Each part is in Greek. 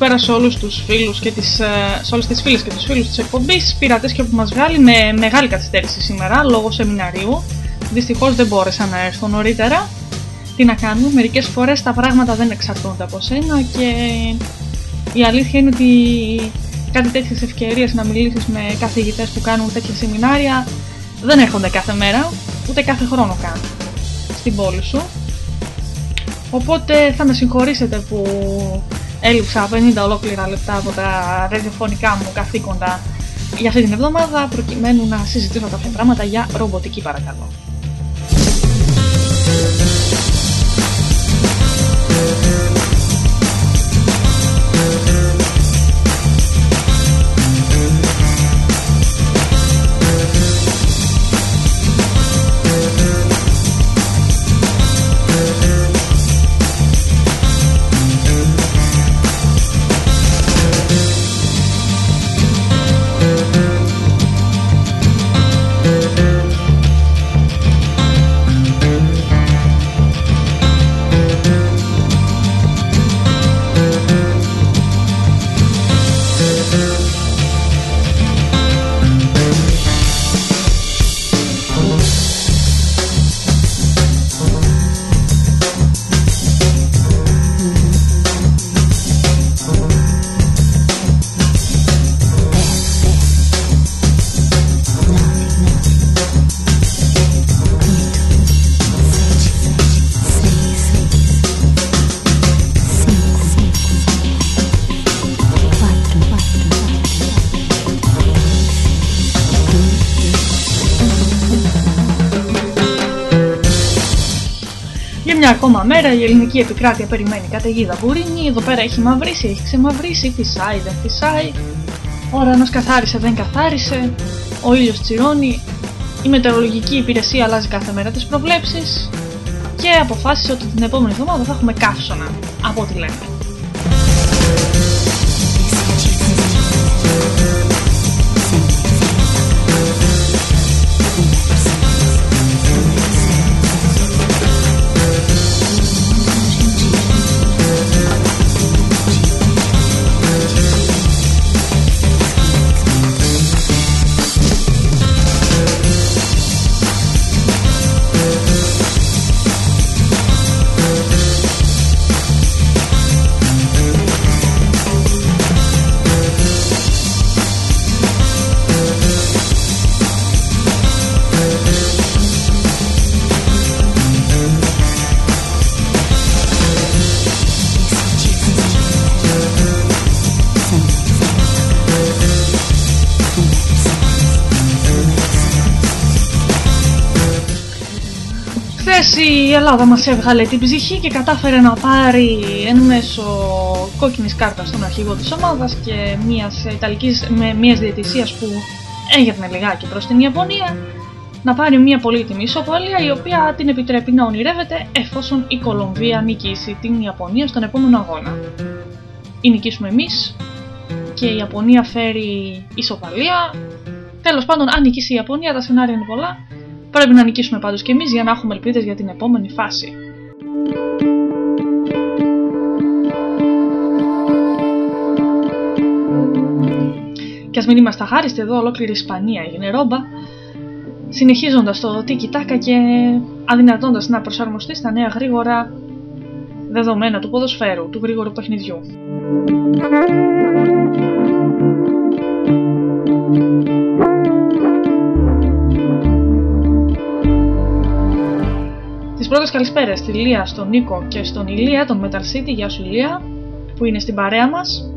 καλησπέρα σε όλους τους φίλους και τις, ε, σε όλες τις φίλες και τους φίλους της εκπομπής. Πειρατές και που μας βγάλει με μεγάλη καθυστέρηση σήμερα λόγω σεμιναρίου. Δυστυχώς δεν μπόρεσα να έρθω νωρίτερα. Τι να κάνουμε, μερικές φορές τα πράγματα δεν εξαρτώνται από σένα και η αλήθεια είναι ότι κάτι τέτοιες ευκαιρίες να μιλήσεις με καθηγητές που κάνουν τέτοια σεμινάρια δεν έρχονται κάθε μέρα, ούτε κάθε χρόνο καν στην πόλη σου. Οπότε θα με συγχωρήσετε που έλειψα 50 ολόκληρα λεπτά από τα ραδιοφωνικά μου καθήκοντα για αυτή την εβδομάδα προκειμένου να συζητήσω κάποια πράγματα για ρομποτική παρακαλώ. ακόμα η ελληνική επικράτεια περιμένει καταιγίδα βουρίνη. Εδώ πέρα έχει μαυρίσει, έχει ξεμαυρίσει, φυσάει, δεν φυσάει. Ο ουρανό καθάρισε, δεν καθάρισε. Ο ήλιος τσιρώνει. Η μετεωρολογική υπηρεσία αλλάζει κάθε μέρα τις προβλέψεις. Και αποφάσισε ότι την επόμενη εβδομάδα θα έχουμε καύσωνα. Από ό,τι λένε. Ελλάδα μας έβγαλε την ψυχή και κατάφερε να πάρει εν μέσω κόκκινης κάρτας στον αρχηγό της ομάδας και μιας, ιταλικής, με μιας διαιτησίας που έγινε λιγάκι προς την Ιαπωνία να πάρει μια πολύτιμη ισοπαλία η οποία την επιτρέπει να ονειρεύεται εφόσον η Κολομβία νικήσει την Ιαπωνία στον επόμενο αγώνα. Ή νικήσουμε εμείς και η Ιαπωνία φέρει ισοπαλία. Τέλος πάντων αν νικήσει η Ιαπωνία τα σενάρια είναι πολλά Πρέπει να νικήσουμε πάντως και εμείς για να έχουμε ελπίδες για την επόμενη φάση. ας μην είμαστε αχάριστοι εδώ ολόκληρη Ισπανία έγινε ρόμπα συνεχίζοντας το τίκι τάκα και αδυνατώντας να προσαρμοστεί στα νέα γρήγορα δεδομένα του ποδοσφαίρου, του γρήγορου παιχνιδιού. Τις πρώτες καλησπέρες στη Λία, στον Νίκο και στον Ηλία, τον Metal City, γεια σου Ηλία, που είναι στην παρέα μας.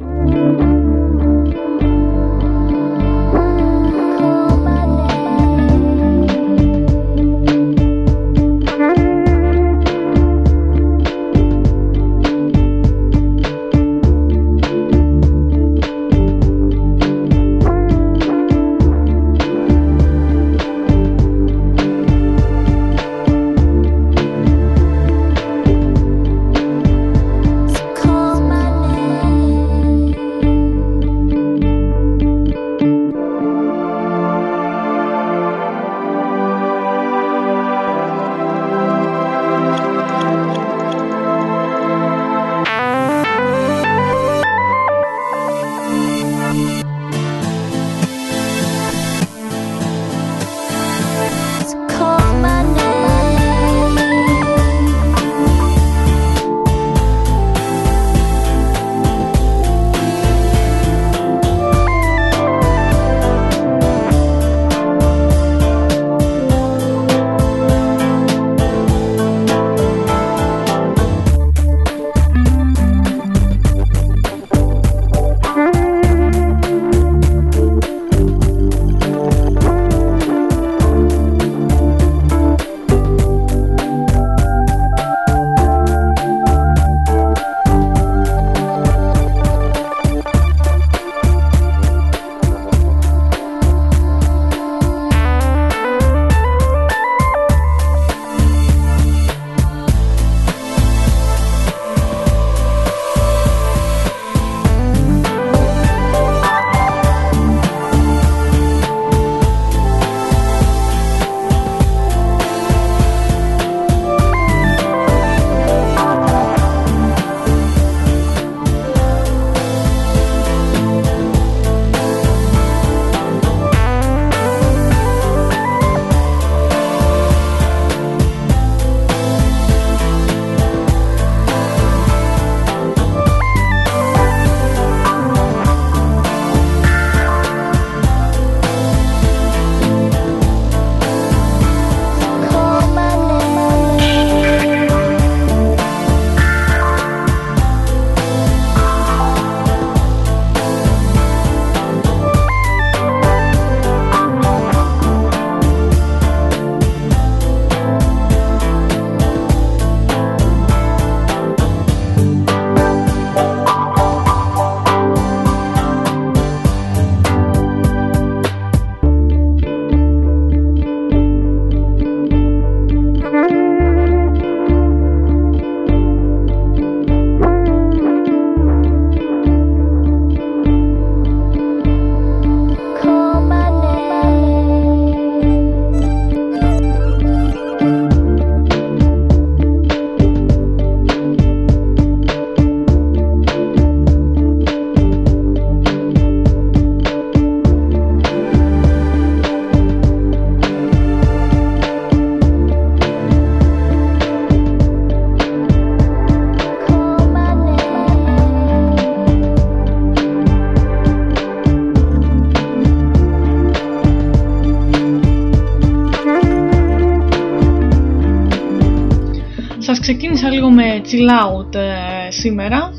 Chill out ε, σήμερα.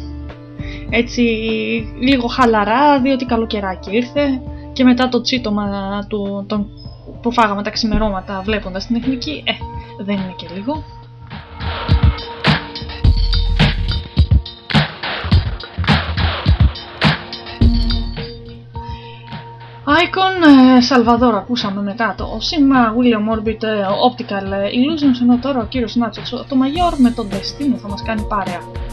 Έτσι λίγο χαλαρά διότι καλοκαιράκι ήρθε και μετά το τσίτομα του, τον, που φάγαμε τα ξημερώματα βλέποντας την εθνική, ε, δεν είναι και λίγο. Icon Salvador ακούσαμε μετά το σήμα William Orbit ε, Optical Illusions ενώ τώρα ο κύριος Νάτσο το Major με τον Destiny θα μας κάνει παρέα.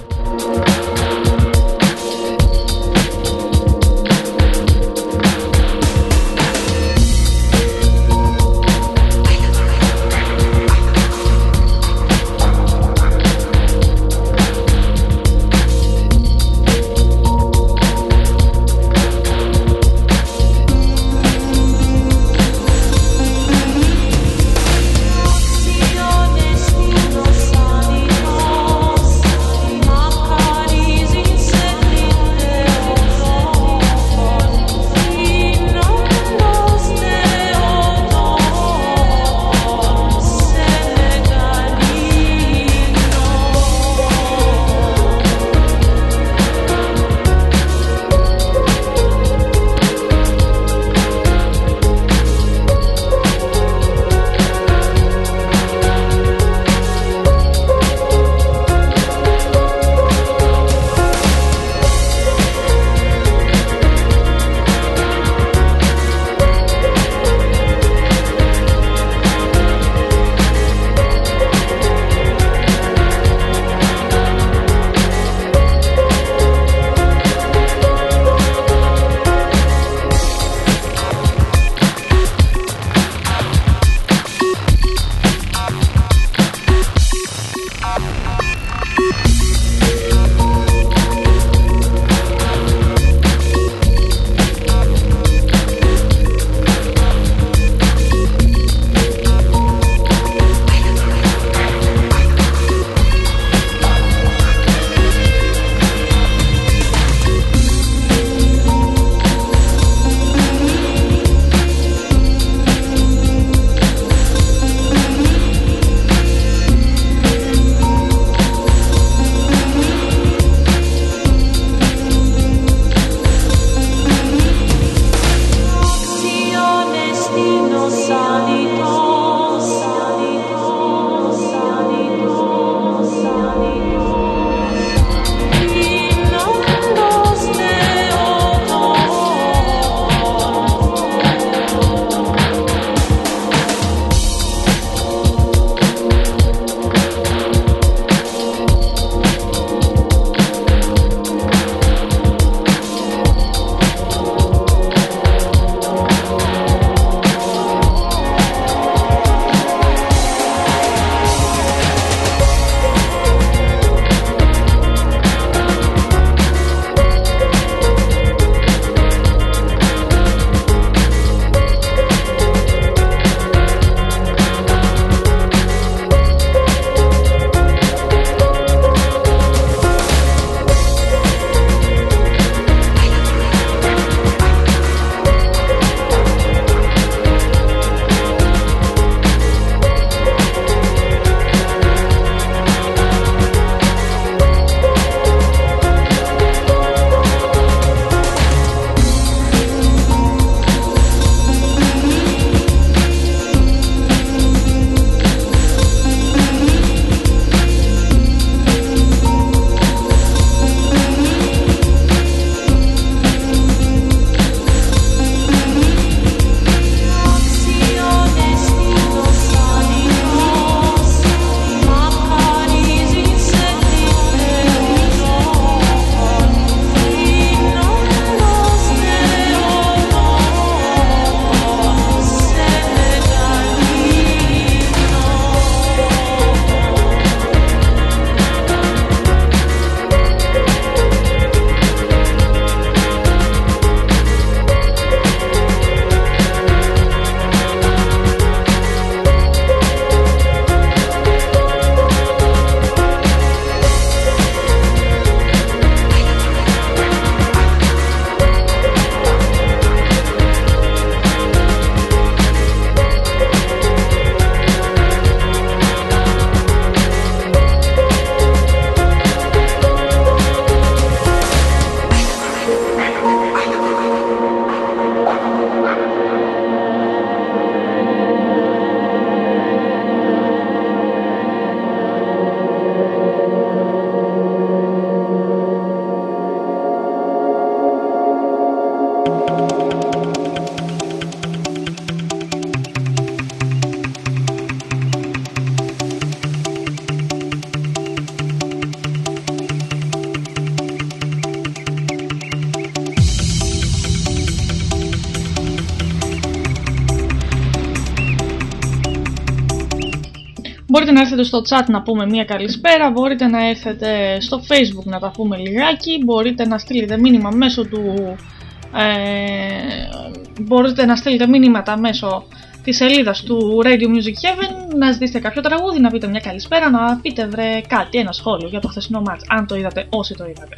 Έρθετε στο chat να πούμε μία καλησπέρα, μπορείτε να έρθετε στο facebook να τα πούμε λιγάκι, μπορείτε να στείλετε μήνυμα μέσω του... Ε, μπορείτε να στείλετε μήνυματα μέσω της σελίδας του Radio Music Heaven, να ζητήσετε κάποιο τραγούδι, να πείτε μια καλησπέρα, να πείτε βρε κάτι, ένα σχόλιο για το χθεσινό match, αν το είδατε, όσοι το είδατε.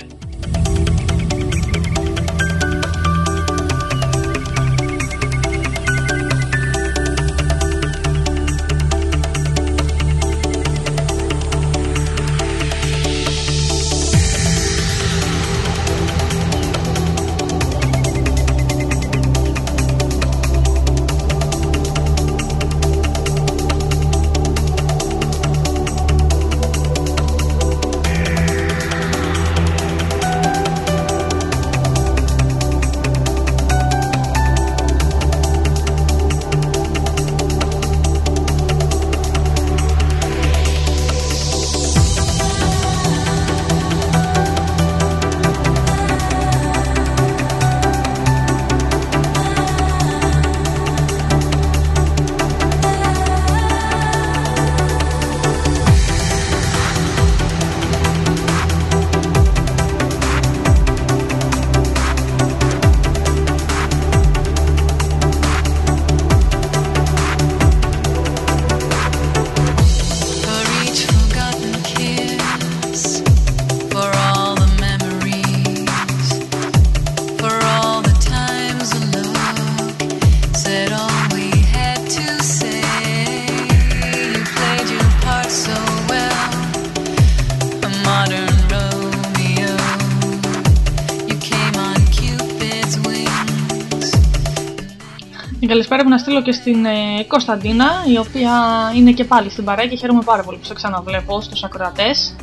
Καλησπέρα μου να στείλω και στην ε, Κωνσταντίνα, η οποία είναι και πάλι στην παρέα και χαίρομαι πάρα πολύ που σε ξαναβλέπω στους ακροατές.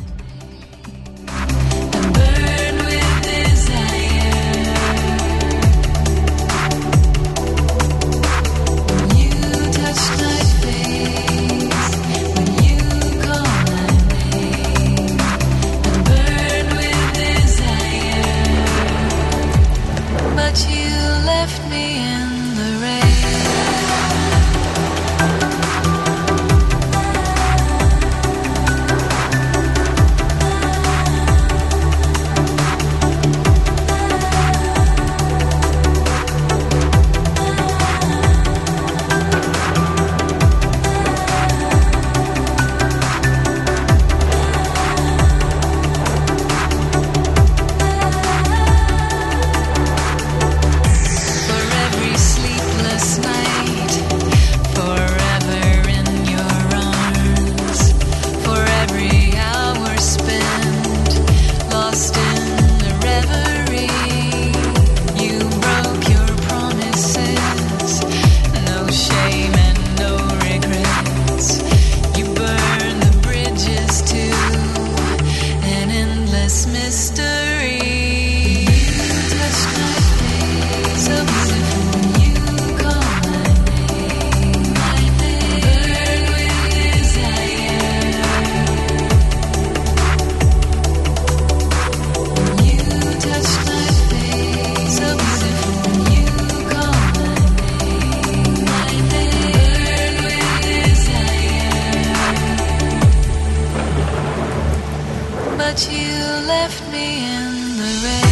but you left me in the rain.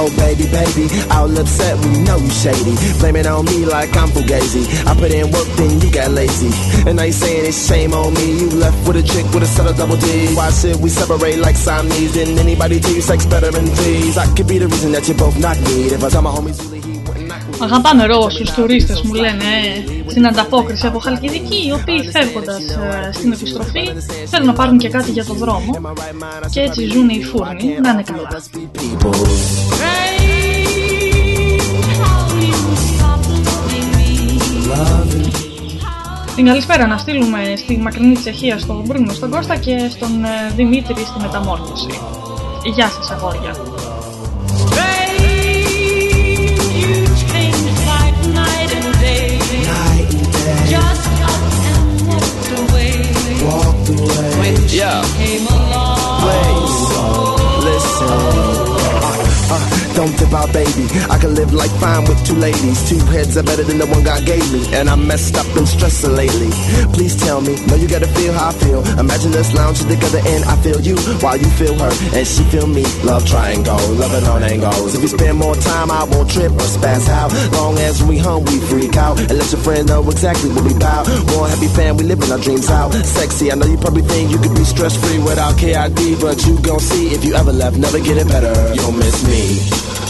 Oh baby, baby, all upset, we know you shady. Blame it on me like I'm fugazi. I put in work, then you got lazy. And now you saying it's shame on me. You left with a chick with a set of double D. Why should we separate like Siamese? And anybody do you sex better than these? I could be the reason that you both not need. If I tell my homies you leave. Αγαπάμε Ρώσους τουρίστες μου λένε ε, στην ανταπόκριση από Χαλκιδική οι οποίοι φεύγοντας ε, στην επιστροφή θέλουν να πάρουν και κάτι για το δρόμο και έτσι ζουν οι φούρνοι να είναι καλά. Must be people. Την καλησπέρα να στείλουμε στη μακρινή Τσεχία στον Μπρούνο στον Κώστα και στον ε, Δημήτρη στη μεταμόρφωση. Γεια σας αγόρια. Yeah. came along. Wait, listen don't tip out, baby. I can live like fine with two ladies. Two heads are better than the one God gave me. And I'm messed up and stressing lately. Please tell me, no, you gotta feel how I feel. Imagine us lounging together and I feel you while you feel her and she feel me. Love triangle, loving on angles. If we spend more time, I won't trip or spaz out. Long as we home, we freak out. And let your friend know exactly what we bout. One happy fan, we living our dreams out. Sexy, I know you probably think you could be stress free without KID, but you gon' see if you ever left, never get it better. You'll miss me.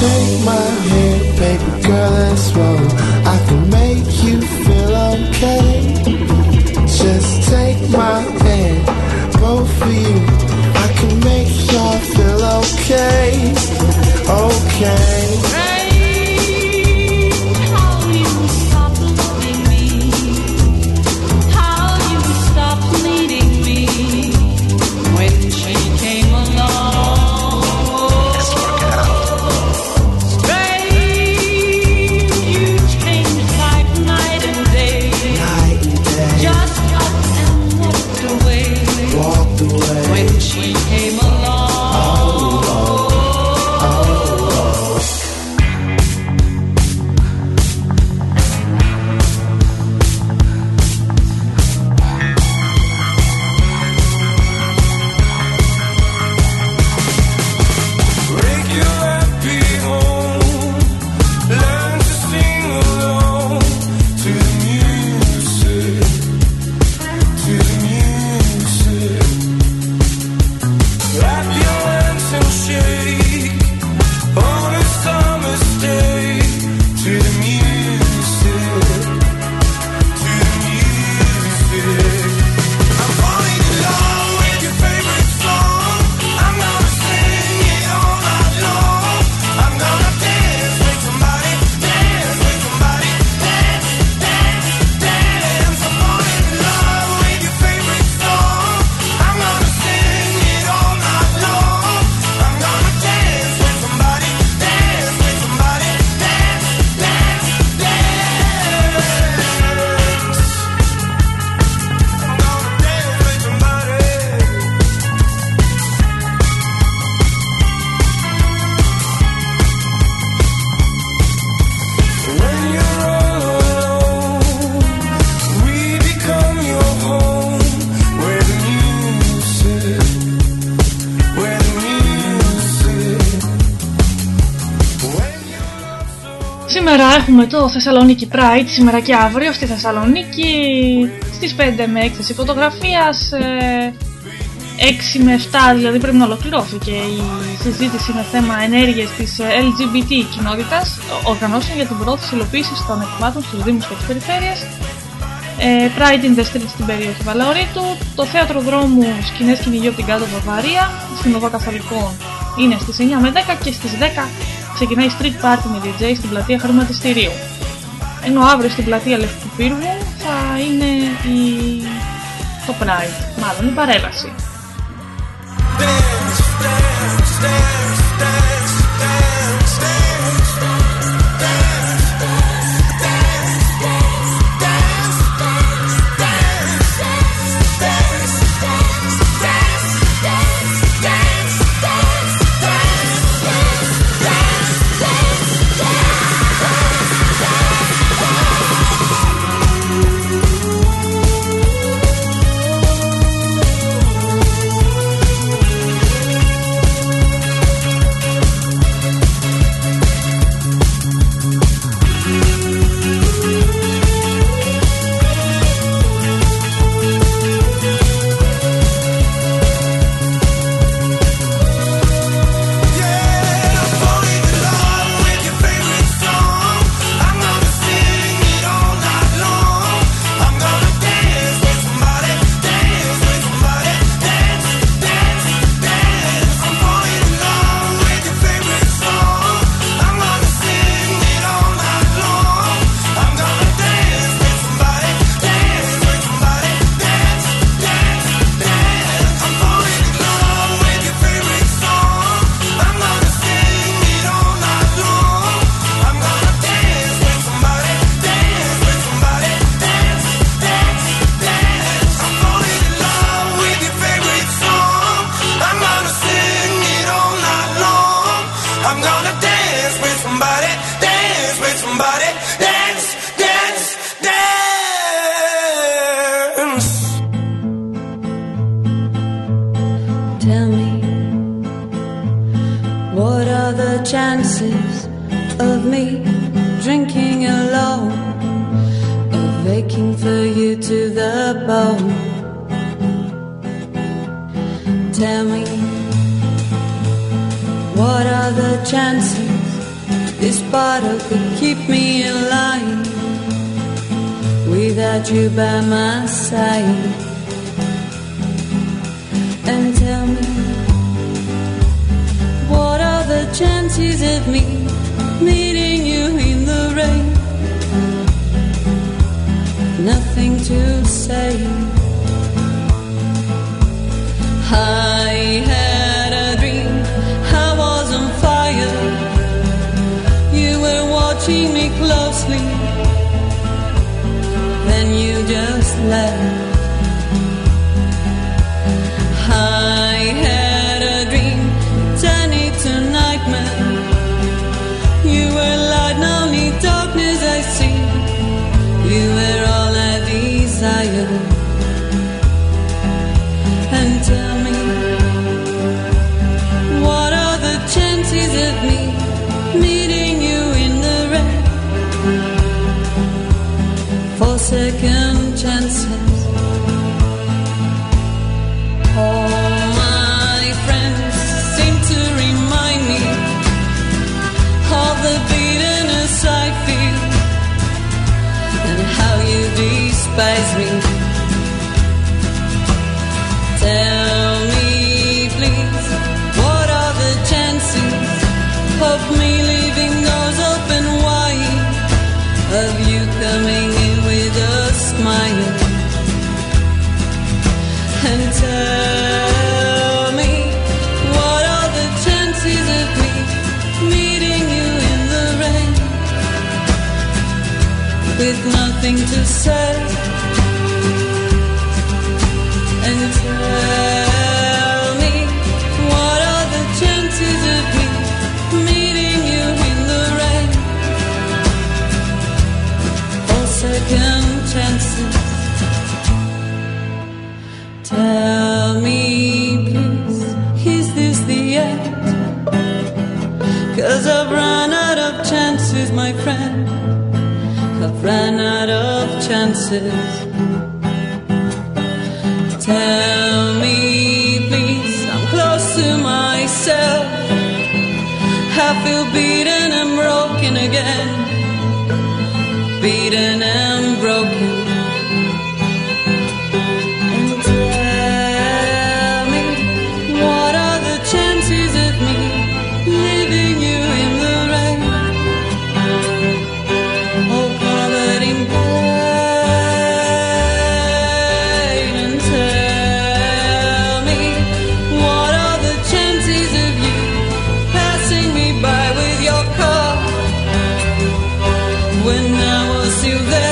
Take my hand, baby girl, let's roll. I can make you feel okay. Just take my hand, both of you. Έχουμε το Θεσσαλονίκη Pride, σήμερα και αύριο στη Θεσσαλονίκη στις 5 με έκθεση φωτογραφίας, ε, 6 με 7 δηλαδή πρέπει να ολοκληρώθηκε η συζήτηση με θέμα ενέργειες της ε, LGBT κοινότητας, οργανώσεων για την προώθηση υλοποίησης των εκμάτων στους Δήμους και τις Περιφέρειες, ε, Pride in the Street στην περιοχή Βαλαωρίτου, το θέατρο δρόμου σκηνές κυνηγιού από την κάτω Βαβαρία, στην Οδό Καθολικών είναι στις 9 με 10 και στις 10 ξεκινάει street party με DJ στην πλατεία Χρηματιστηρίου. Ενώ αύριο στην πλατεία Λευκού Πύργου θα είναι η... το Pride, μάλλον η παρέλαση. aching when I was still there?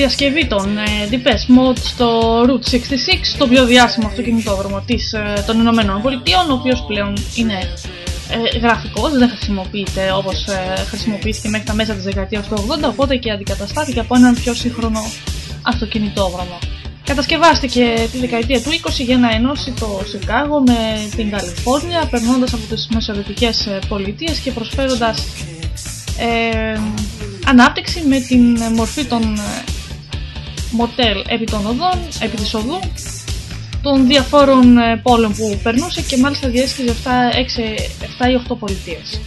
Διασκευή των ε, Depeche Mode στο Route 66, το πιο διάσημο αυτοκινητόδρομο της, ε, των Ηνωμένων Πολιτειών, ο οποίος πλέον είναι ε, γραφικός, δεν χρησιμοποιείται όπως ε, χρησιμοποιήθηκε μέχρι τα μέσα της δεκαετίας του 80, οπότε και αντικαταστάθηκε από έναν πιο σύγχρονο αυτοκινητόδρομο. Κατασκευάστηκε τη δεκαετία του 20 για να ενώσει το Σικάγο με την Καλιφόρνια, περνώντας από τις μεσοβετικές ε, πολιτείες και προσφέροντας ε, ανάπτυξη με την μορφή των ε, μοτέλ επί των οδών, επί της οδού, των διαφόρων ε, πόλεων που περνούσε και μάλιστα διέσχιζε 7, 6, 7 ή 8 πολιτείες.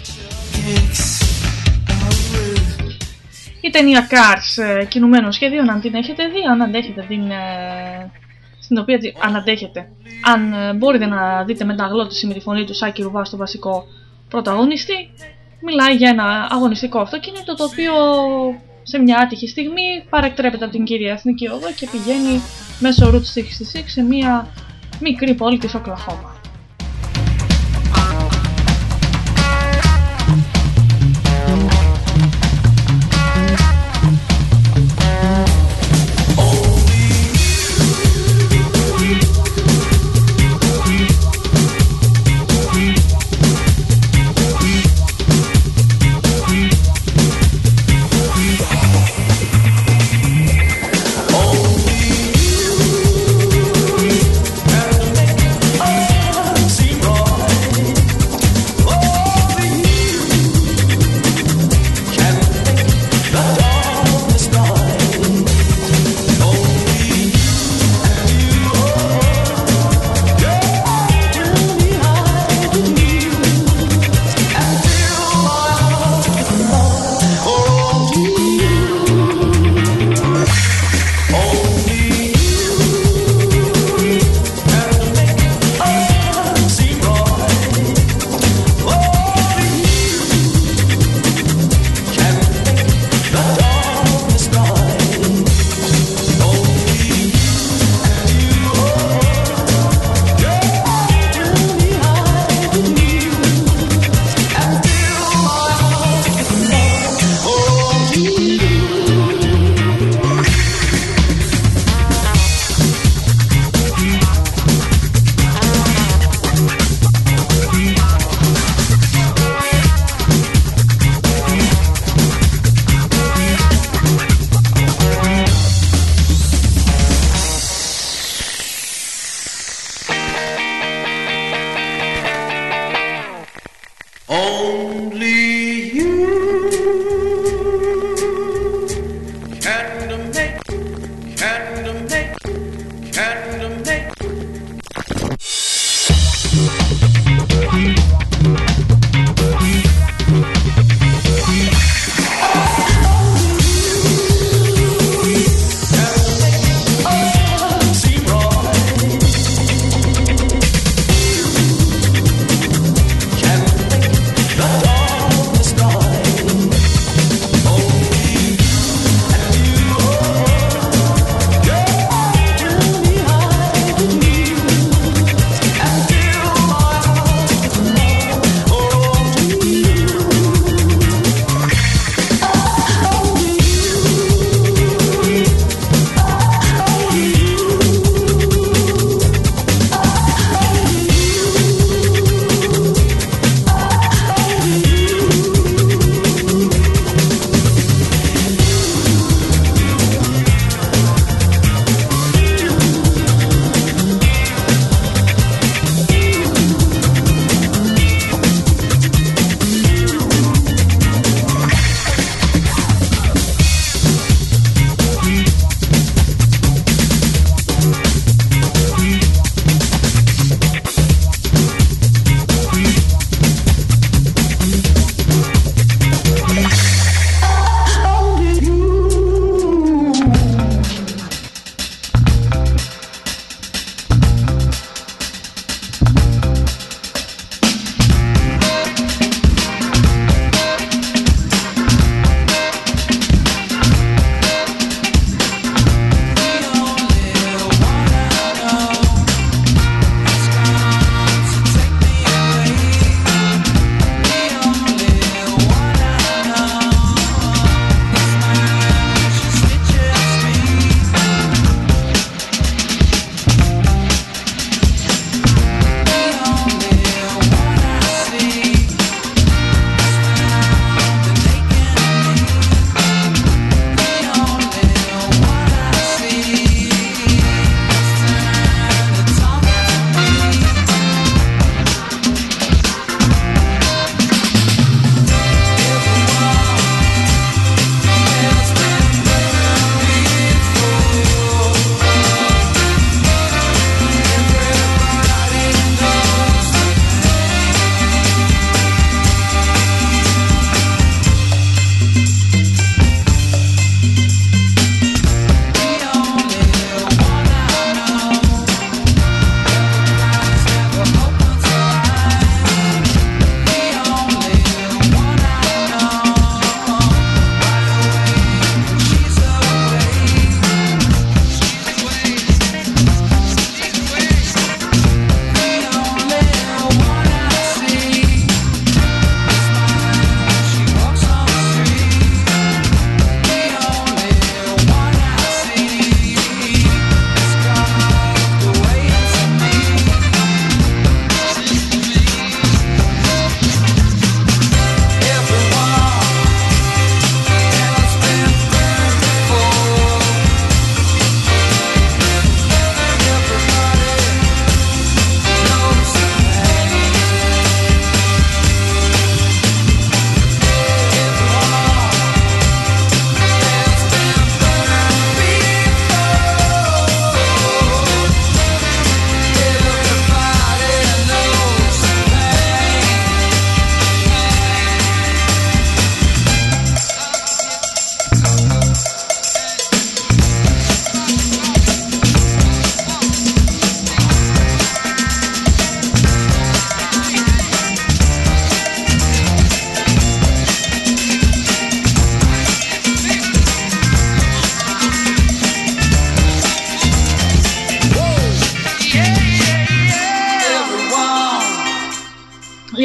Η ταινία Cars ε, κινουμένο σχέδιο, αν την έχετε δει, αν αντέχετε την, ε, στην οποία τη- αν αντέχετε. Αν ε, μπορείτε να δείτε μεταγλώτηση με τη φωνή του Σάκη Ρουβά στο βασικό πρωταγωνιστή, μιλάει για ένα αγωνιστικό αυτοκίνητο το οποίο σε μια άτυχη στιγμή παρεκτρέπεται από την κυρία Εθνική Οδό και πηγαίνει μέσω Route 66 σε μια μικρή πόλη της Οκλαχώμα.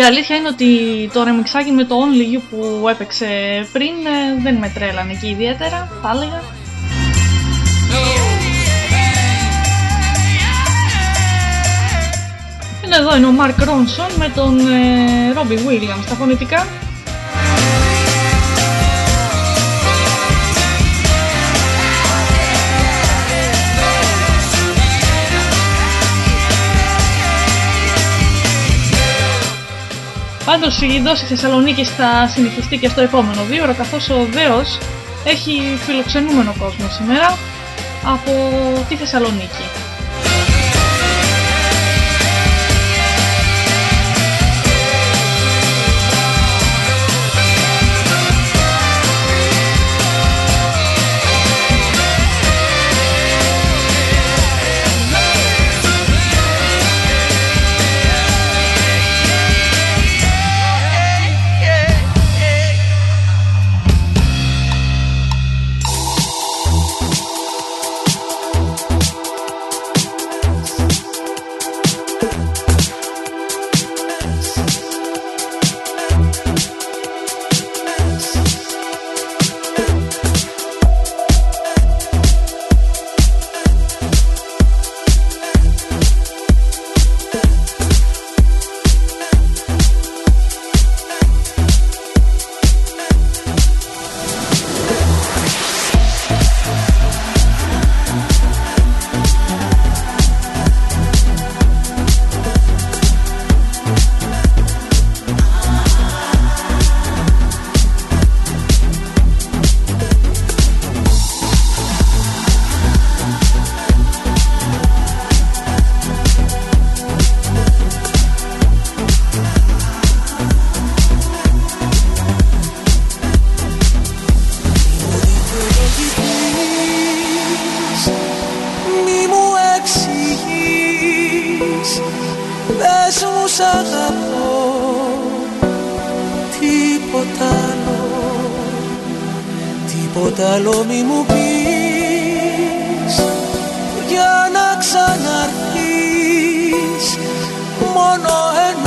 Αλήθεια είναι ότι το ρεμιξάκι με το Only You που έπαιξε πριν ε, δεν με τρέλανε και ιδιαίτερα, θα έλεγα. Είναι εδώ είναι ο Mark Ronson με τον ε, Robbie Williams στα φωνητικά. Πάντως η δόση Θεσσαλονίκη θα συνεχιστεί και στο επόμενο δύο ώρα καθώς ο Δέος έχει φιλοξενούμενο κόσμο σήμερα από τη Θεσσαλονίκη. Τίποτα άλλο μη μου πεις Για να ξαναρθείς Μόνο ένα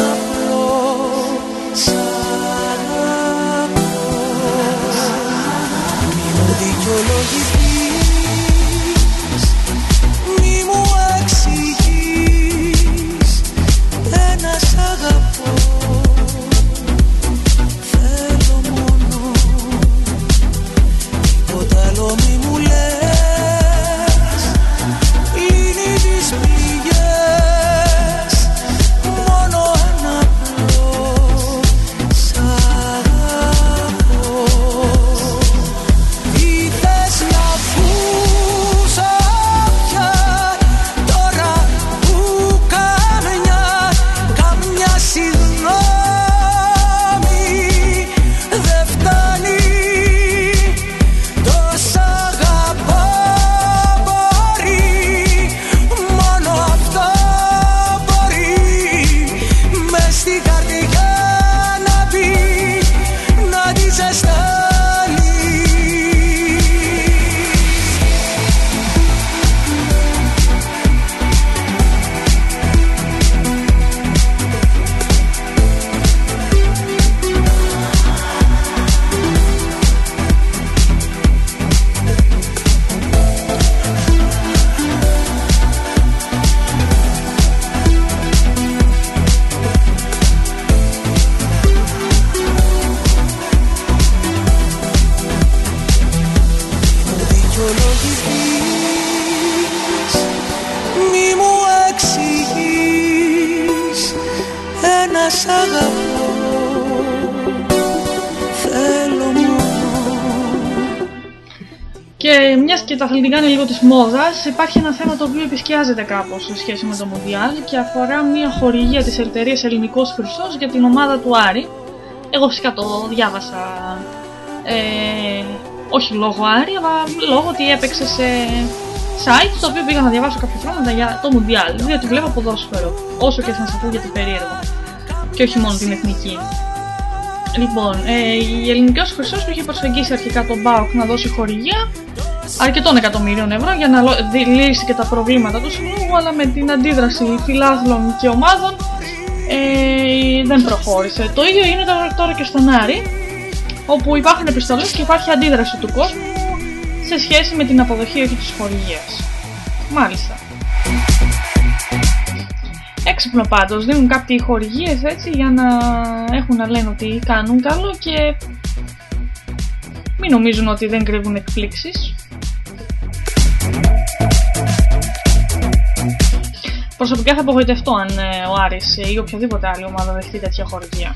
Και μιας και τα αθλητικά είναι λίγο της μόδας, υπάρχει ένα θέμα το οποίο επισκιάζεται κάπως σε σχέση με το Μουντιάλ και αφορά μια χορηγία της εταιρεία Ελληνικός Χρυσός για την ομάδα του Άρη. Εγώ φυσικά το διάβασα ε, όχι λόγω Άρη, αλλά λόγω ότι έπαιξε σε site το οποίο πήγα να διαβάσω κάποια πράγματα για το Μουντιάλ. Διότι βλέπω ποδόσφαιρο, όσο και να σας ακούγεται περίεργο. Και όχι μόνο την εθνική. Λοιπόν, ε, η Ελληνικός Χρυσός του είχε προσεγγίσει αρχικά τον Μπάουκ να δώσει χορηγία αρκετών εκατομμύριων ευρώ για να λο- δι- λύσει και τα προβλήματα του συλλόγου, αλλά με την αντίδραση φιλάθλων και ομάδων ε, δεν προχώρησε. Το ίδιο γίνεται τώρα- τώρα και στον Άρη, όπου υπάρχουν επιστολές και υπάρχει αντίδραση του κόσμου σε σχέση με την αποδοχή όχι της χορηγίας. Μάλιστα. Έξυπνο πάντως, δίνουν κάποιοι χορηγίες έτσι για να έχουν να λένε ότι κάνουν καλό και μην νομίζουν ότι δεν κρύβουν εκπλήξεις. Προσωπικά θα απογοητευτώ αν ε, ο Άρης ε, ή οποιαδήποτε άλλη ομάδα δεχτεί τέτοια χορηγία.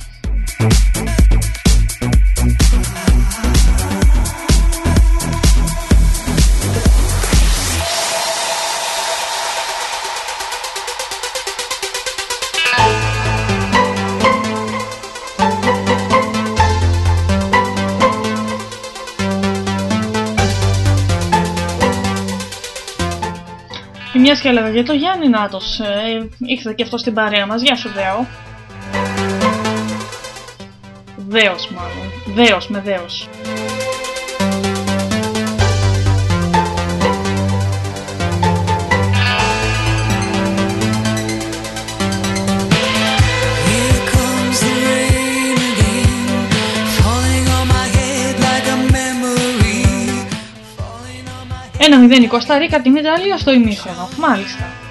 Μιας και έλεγα για το Γιάννη Νάτος, ε, ήρθε και αυτό στην παρέα μας. Γεια σου Δέο. Δέος μάλλον. Δέος με δέος. Ένα 0 η Κωνσταντίνα από την στο ημίχρονο. Μάλιστα.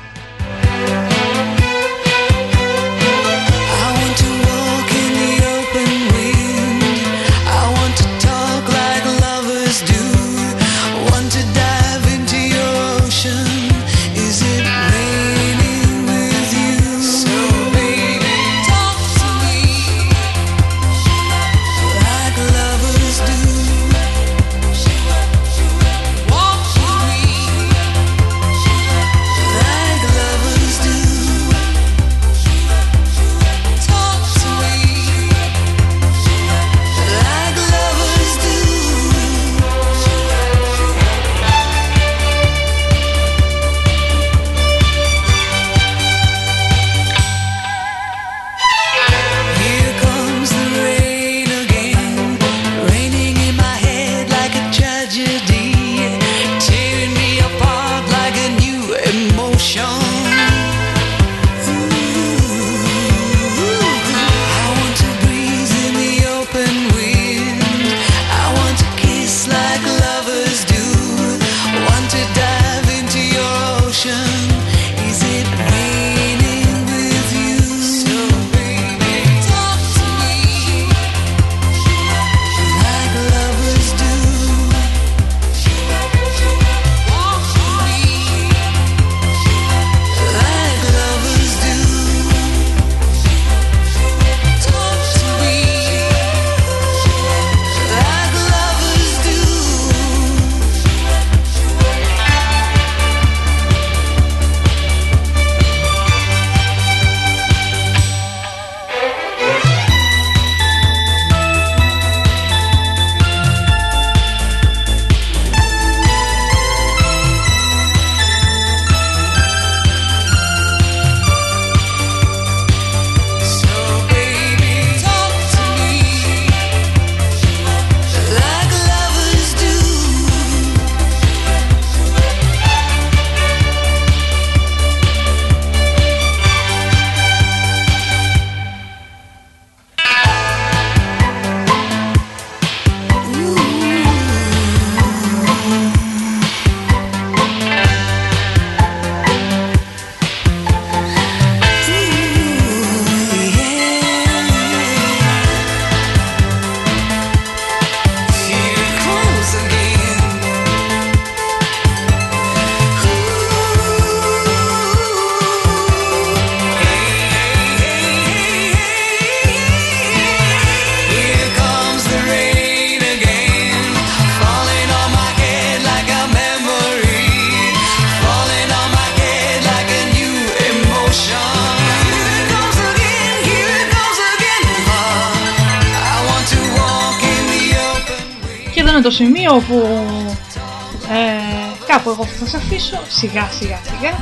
Σας αφήσω σιγά σιγά σιγά.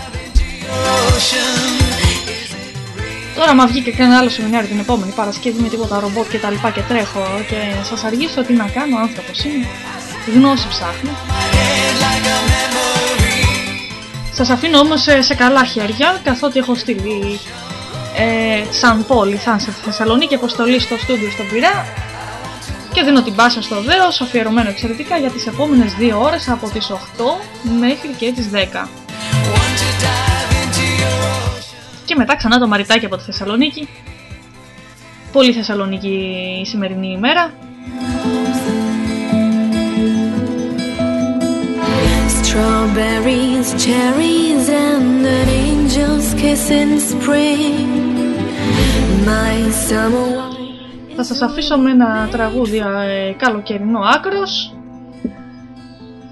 Ocean. Τώρα μα βγήκε και ένα άλλο σεμινάριο την επόμενη Παρασκευή με τίποτα ρομπότ και τα λοιπά και τρέχω και σας αργήσω τι να κάνω, άνθρωπος είμαι. Γνώση ψάχνω. Σας αφήνω όμως σε, σε καλά χέρια καθότι έχω στείλει ε, σαν πόλη θα είναι στη Θεσσαλονίκη, αποστολή στο στούντιο στον Πειραιά και δίνω την πάσα στο δέος, αφιερωμένο εξαιρετικά για τις επόμενες δύο ώρες από τις 8 μέχρι και τις 10. Και μετά ξανά το μαριτάκι από τη Θεσσαλονίκη. Πολύ Θεσσαλονίκη η σημερινή ημέρα. Strawberries, cherries, and an angel's kiss in spring. My summer wine. Θα σας αφήσω με ένα τραγούδι ε, καλοκαιρινό άκρος.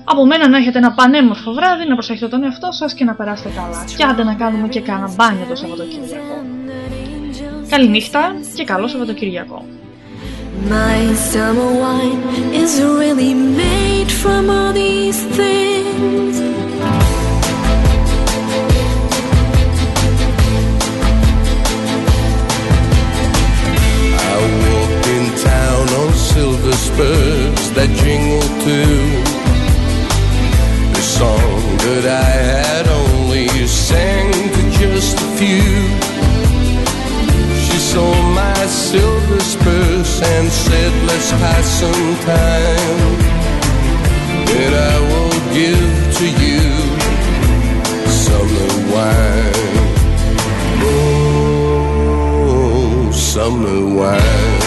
Από μένα να έχετε ένα πανέμορφο βράδυ, να προσέχετε τον εαυτό σας και να περάσετε καλά. Και άντε να κάνουμε και κάνα μπάνιο το Σαββατοκύριακο. Καληνύχτα και καλό Σαββατοκύριακο. My summer wine is really made from all these things. Spurs that jingle too. The song that I had only sang to just a few. She saw my silver spurs and said, Let's pass some time. Then I will give to you summer wine. Oh, summer wine.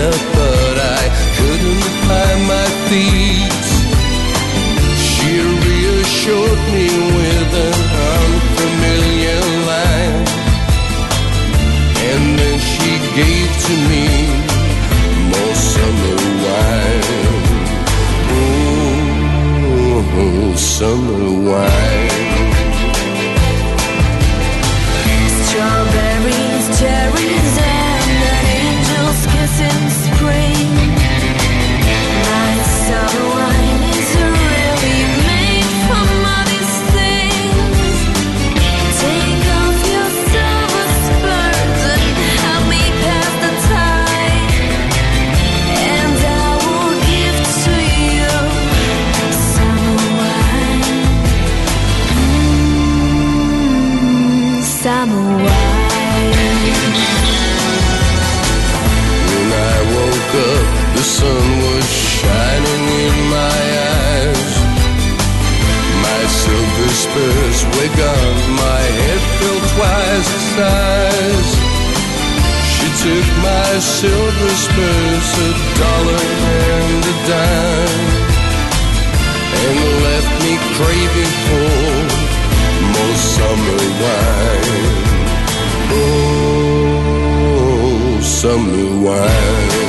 Up, but I couldn't find my feet. She reassured me with an unfamiliar line, and then she gave to me more summer wine. Oh, summer wine. Spurs were gone, my head felt twice the size. She took my silver spurs, a dollar and a dime, and left me craving for more summer wine. Oh, summer wine.